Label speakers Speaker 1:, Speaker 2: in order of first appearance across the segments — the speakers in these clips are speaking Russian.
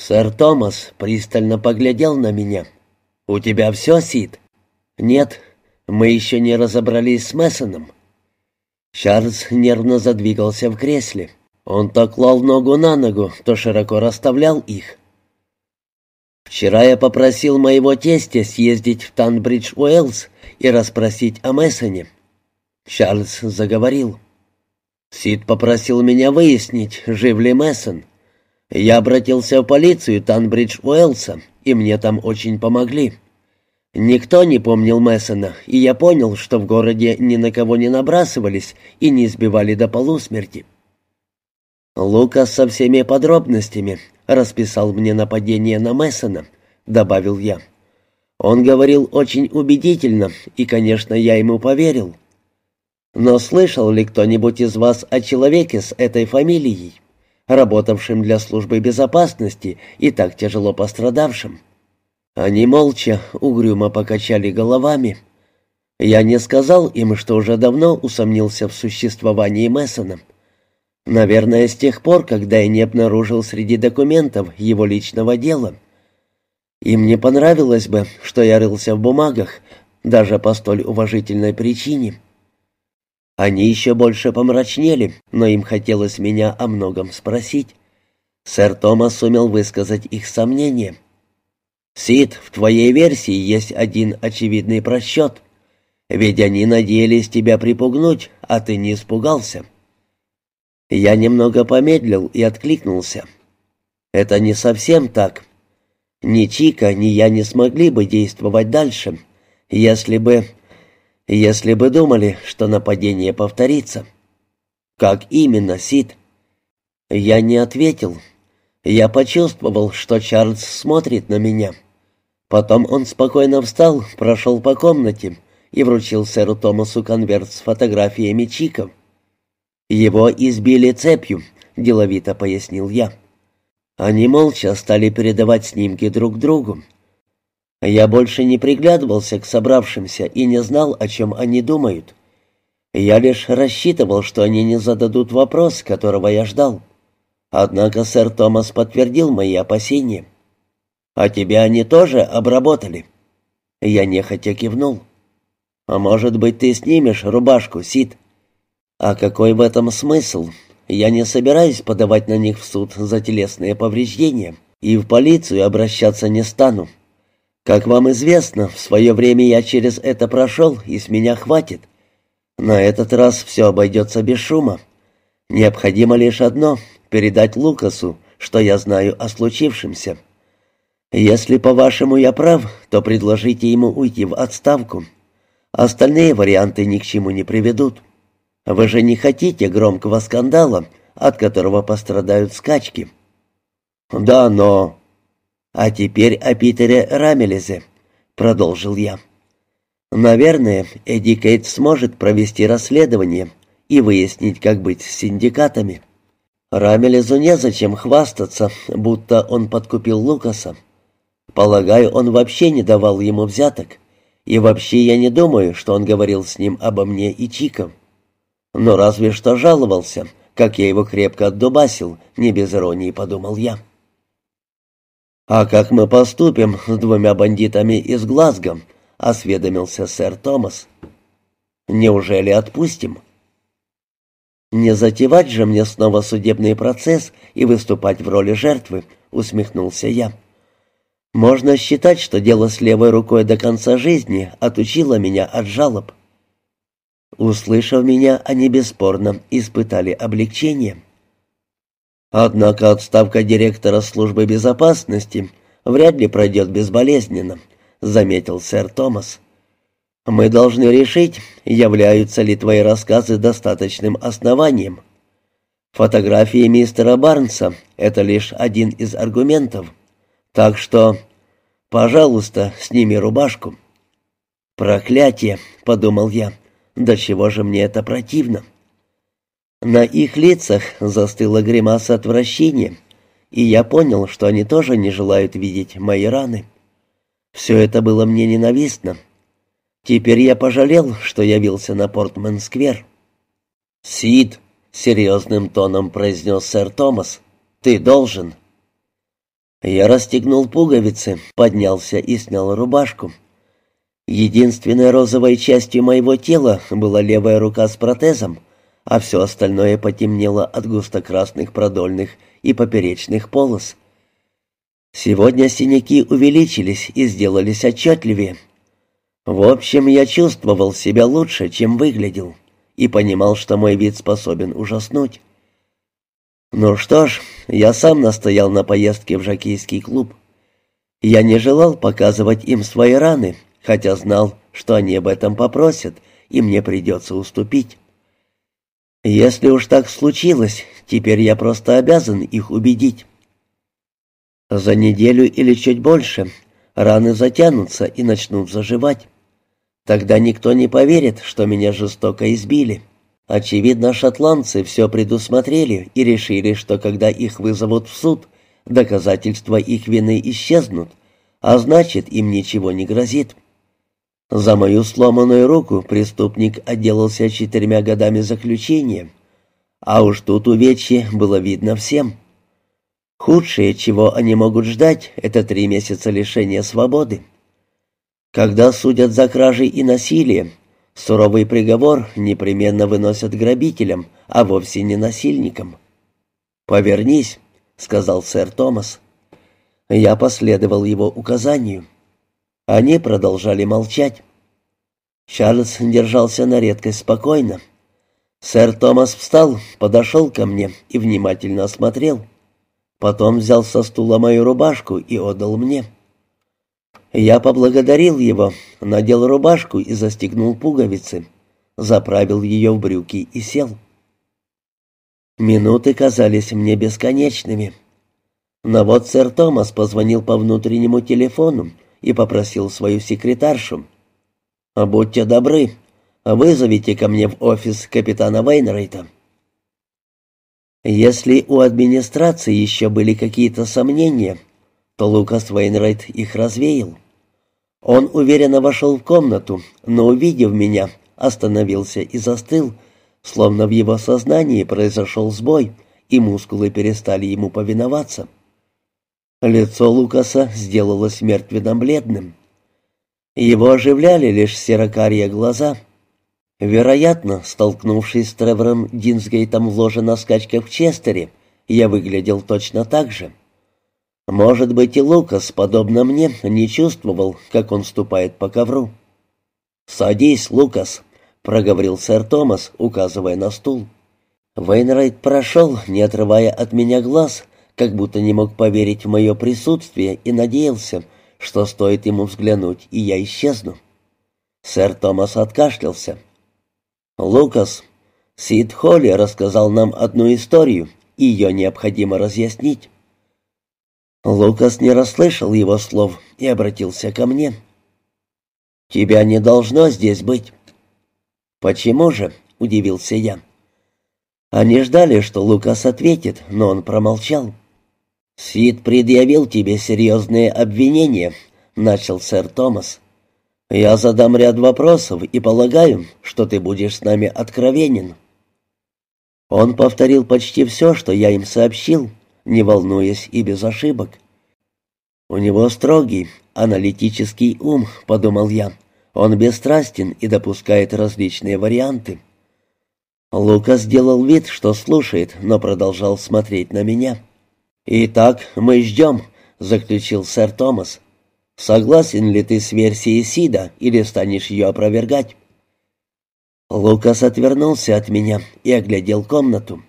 Speaker 1: Сэр Томас пристально поглядел на меня. «У тебя все, Сид?» «Нет, мы еще не разобрались с Мессоном». Чарльз нервно задвигался в кресле. Он то клал ногу на ногу, то широко расставлял их. «Вчера я попросил моего тестя съездить в Танбридж-Уэллс и расспросить о Мессоне». Чарльз заговорил. Сид попросил меня выяснить, жив ли Мессон. Я обратился в полицию Танбридж-Уэллса, и мне там очень помогли. Никто не помнил Мессона, и я понял, что в городе ни на кого не набрасывались и не избивали до полусмерти. Лукас со всеми подробностями расписал мне нападение на Мессона, добавил я. Он говорил очень убедительно, и, конечно, я ему поверил. Но слышал ли кто-нибудь из вас о человеке с этой фамилией, работавшем для службы безопасности и так тяжело пострадавшим? Они молча, угрюмо покачали головами. Я не сказал им, что уже давно усомнился в существовании Мессона. Наверное, с тех пор, когда я не обнаружил среди документов его личного дела. Им не понравилось бы, что я рылся в бумагах, даже по столь уважительной причине. Они еще больше помрачнели, но им хотелось меня о многом спросить. Сэр Томас сумел высказать их сомнения — Сид, в твоей версии есть один очевидный просчет. Ведь они надеялись тебя припугнуть, а ты не испугался. Я немного помедлил и откликнулся. Это не совсем так. Ни Чика, ни я не смогли бы действовать дальше, если бы... если бы думали, что нападение повторится. Как именно, Сид? Я не ответил, я почувствовал, что Чарльз смотрит на меня. Потом он спокойно встал, прошел по комнате и вручил сэру Томасу конверт с фотографиями Чиков. «Его избили цепью», — деловито пояснил я. Они молча стали передавать снимки друг другу. Я больше не приглядывался к собравшимся и не знал, о чем они думают. Я лишь рассчитывал, что они не зададут вопрос, которого я ждал. Однако сэр Томас подтвердил мои опасения. «А тебя они тоже обработали?» Я нехотя кивнул. «А может быть, ты снимешь рубашку, Сид?» «А какой в этом смысл? Я не собираюсь подавать на них в суд за телесные повреждения и в полицию обращаться не стану. Как вам известно, в свое время я через это прошел, и с меня хватит. На этот раз все обойдется без шума. Необходимо лишь одно передать Лукасу, что я знаю о случившемся. Если, по-вашему, я прав, то предложите ему уйти в отставку. Остальные варианты ни к чему не приведут. Вы же не хотите громкого скандала, от которого пострадают скачки. Да, но... А теперь о Питере Рамелезе, продолжил я. Наверное, Эдди Кейт сможет провести расследование и выяснить, как быть с синдикатами. Рамелезу незачем хвастаться, будто он подкупил Лукаса. Полагаю, он вообще не давал ему взяток. И вообще я не думаю, что он говорил с ним обо мне и Чиком. Но разве что жаловался, как я его крепко отдубасил, не без иронии подумал я. «А как мы поступим с двумя бандитами из Глазго?» — осведомился сэр Томас. «Неужели отпустим?» «Не затевать же мне снова судебный процесс и выступать в роли жертвы», — усмехнулся я. «Можно считать, что дело с левой рукой до конца жизни отучило меня от жалоб». Услышав меня, они бесспорно испытали облегчение. Однако отставка директора службы безопасности вряд ли пройдет безболезненно, заметил сэр Томас. Мы должны решить, являются ли твои рассказы достаточным основанием. Фотографии мистера Барнса — это лишь один из аргументов. Так что, пожалуйста, сними рубашку. «Проклятие!» — подумал я. «До чего же мне это противно?» На их лицах застыла гримаса отвращения, и я понял, что они тоже не желают видеть мои раны. Все это было мне ненавистно. Теперь я пожалел, что явился на Портман-сквер. «Сид», — серьезным тоном произнес сэр Томас, — «ты должен». Я расстегнул пуговицы, поднялся и снял рубашку. Единственной розовой частью моего тела была левая рука с протезом, а все остальное потемнело от густо-красных продольных и поперечных полос. Сегодня синяки увеличились и сделались отчетливее. В общем, я чувствовал себя лучше, чем выглядел, и понимал, что мой вид способен ужаснуть. Ну что ж, я сам настоял на поездке в жокейский клуб. Я не желал показывать им свои раны, хотя знал, что они об этом попросят, и мне придется уступить. Если уж так случилось, теперь я просто обязан их убедить. За неделю или чуть больше раны затянутся и начнут заживать. Тогда никто не поверит, что меня жестоко избили. Очевидно, шотландцы все предусмотрели и решили, что когда их вызовут в суд, доказательства их вины исчезнут, а значит, им ничего не грозит. За мою сломанную руку преступник отделался четырьмя годами заключения, а уж тут увечье было видно всем. Худшее, чего они могут ждать, это три месяца лишения свободы. Когда судят за кражи и насилие, суровый приговор непременно выносят грабителям, а вовсе не насильникам. «Повернись», — сказал сэр Томас. Я последовал его указанию. Они продолжали молчать. Чарльз держался на редкость спокойно. Сэр Томас встал, подошел ко мне и внимательно осмотрел. Потом взял со стула мою рубашку и отдал мне. Я поблагодарил его, надел рубашку и застегнул пуговицы, заправил ее в брюки и сел. Минуты казались мне бесконечными. Но вот сэр Томас позвонил по внутреннему телефону и попросил свою секретаршу. «Будьте добры, вызовите ко мне в офис капитана Вейнрейта». Если у администрации еще были какие-то сомнения, то Лукас Вейнрайт их развеял. Он уверенно вошел в комнату, но, увидев меня, остановился и застыл, словно в его сознании произошел сбой, и мускулы перестали ему повиноваться. Лицо Лукаса сделалось мертвенно-бледным. Его оживляли лишь серокарие глаза — Вероятно, столкнувшись с Тревором Динсгейтом в ложе на скачках в Честере, я выглядел точно так же. Может быть, и Лукас, подобно мне, не чувствовал, как он ступает по ковру. «Садись, Лукас», — проговорил сэр Томас, указывая на стул. Вейнрайт прошел, не отрывая от меня глаз, как будто не мог поверить в мое присутствие и надеялся, что стоит ему взглянуть, и я исчезну. Сэр Томас откашлялся. «Лукас, Сид Холли рассказал нам одну историю, ее необходимо разъяснить». Лукас не расслышал его слов и обратился ко мне. «Тебя не должно здесь быть». «Почему же?» — удивился я. Они ждали, что Лукас ответит, но он промолчал. «Сид предъявил тебе серьезные обвинения», — начал сэр Томас. Я задам ряд вопросов и полагаю, что ты будешь с нами откровенен». Он повторил почти все, что я им сообщил, не волнуясь и без ошибок. «У него строгий, аналитический ум», — подумал я. «Он бесстрастен и допускает различные варианты». Лука сделал вид, что слушает, но продолжал смотреть на меня. «Итак, мы ждем», — заключил сэр Томас. Согласен ли ты с версией Сида или станешь ее опровергать?» Лукас отвернулся от меня и оглядел комнату.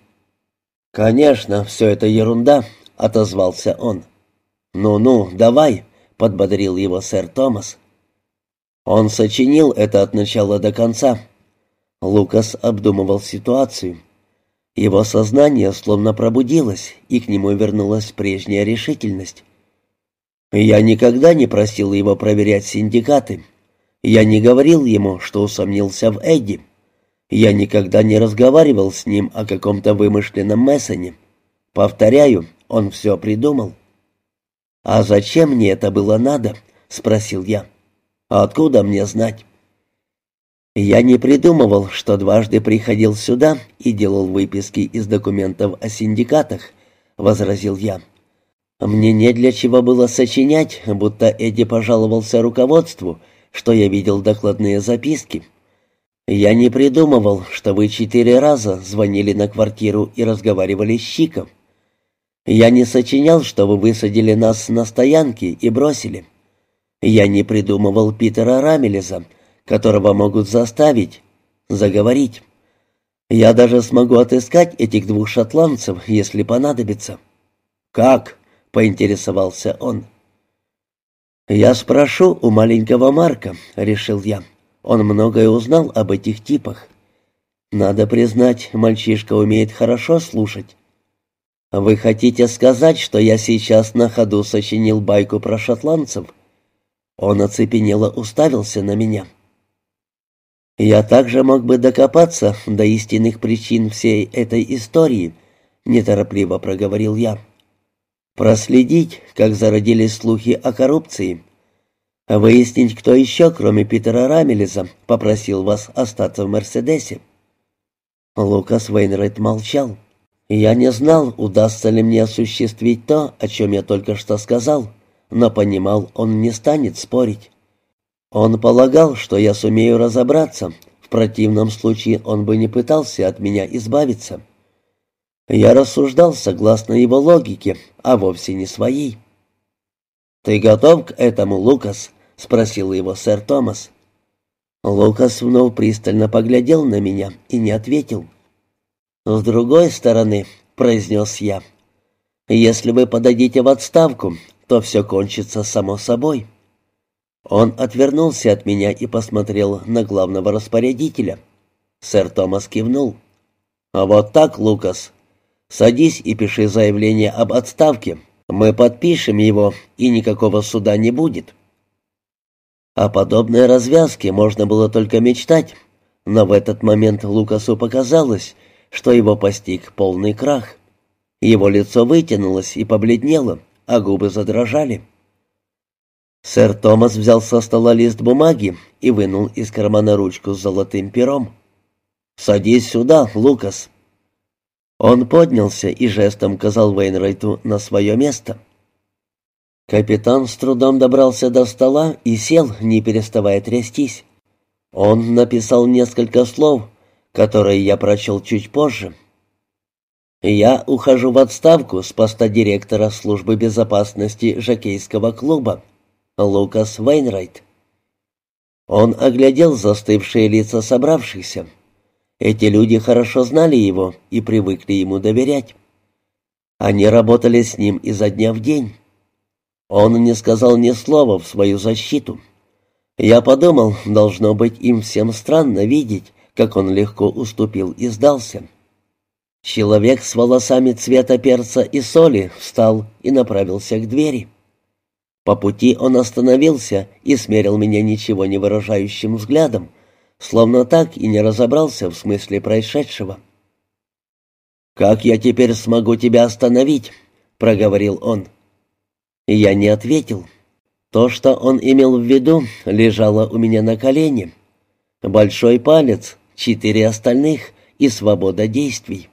Speaker 1: «Конечно, все это ерунда», — отозвался он. «Ну-ну, давай», — подбодрил его сэр Томас. Он сочинил это от начала до конца. Лукас обдумывал ситуацию. Его сознание словно пробудилось, и к нему вернулась прежняя решительность. Я никогда не просил его проверять синдикаты. Я не говорил ему, что усомнился в Эдди. Я никогда не разговаривал с ним о каком-то вымышленном Мессоне. Повторяю, он все придумал. «А зачем мне это было надо?» — спросил я. «А откуда мне знать?» «Я не придумывал, что дважды приходил сюда и делал выписки из документов о синдикатах», — возразил я. Мне не для чего было сочинять, будто Эдди пожаловался руководству, что я видел докладные записки. Я не придумывал, что вы четыре раза звонили на квартиру и разговаривали с Чиком. Я не сочинял, что вы высадили нас на стоянке и бросили. Я не придумывал Питера Рамелеза, которого могут заставить, заговорить. Я даже смогу отыскать этих двух шотландцев, если понадобится. Как? поинтересовался он. «Я спрошу у маленького Марка», — решил я. Он многое узнал об этих типах. Надо признать, мальчишка умеет хорошо слушать. «Вы хотите сказать, что я сейчас на ходу сочинил байку про шотландцев?» Он оцепенело уставился на меня. «Я также мог бы докопаться до истинных причин всей этой истории», — неторопливо проговорил я. Проследить, как зародились слухи о коррупции. Выяснить, кто еще, кроме Питера Рамелеза, попросил вас остаться в «Мерседесе». Лукас Вейнрайт молчал. Я не знал, удастся ли мне осуществить то, о чем я только что сказал, но понимал, он не станет спорить. Он полагал, что я сумею разобраться, в противном случае он бы не пытался от меня избавиться. Я рассуждал согласно его логике, а вовсе не своей. «Ты готов к этому, Лукас?» — спросил его сэр Томас. Лукас вновь пристально поглядел на меня и не ответил. «С другой стороны», — произнес я, — «если вы подадите в отставку, то все кончится само собой». Он отвернулся от меня и посмотрел на главного распорядителя. Сэр Томас кивнул. «А вот так, Лукас, Садись и пиши заявление об отставке. Мы подпишем его, и никакого суда не будет». О подобной развязке можно было только мечтать, но в этот момент Лукасу показалось, что его постиг полный крах. Его лицо вытянулось и побледнело, а губы задрожали. Сэр Томас взял со стола лист бумаги и вынул из кармана ручку с золотым пером. «Садись сюда, Лукас», он поднялся и жестом указал Вейнрайту на свое место. Капитан с трудом добрался до стола и сел, не переставая трястись. Он написал несколько слов, которые я прочел чуть позже. «Я ухожу в отставку с поста директора службы безопасности Жакейского клуба. Лукас Вейнрайт». Он оглядел застывшие лица собравшихся. Эти люди хорошо знали его и привыкли ему доверять. Они работали с ним изо дня в день. Он не сказал ни слова в свою защиту. Я подумал, должно быть им всем странно видеть, как он легко уступил и сдался. Человек с волосами цвета перца и соли встал и направился к двери. По пути он остановился и смерил меня ничего не выражающим взглядом, словно так и не разобрался в смысле происшедшего. «Как я теперь смогу тебя остановить?» — проговорил он. Я не ответил. То, что он имел в виду, лежало у меня на колене. Большой палец, четыре остальных и свобода действий.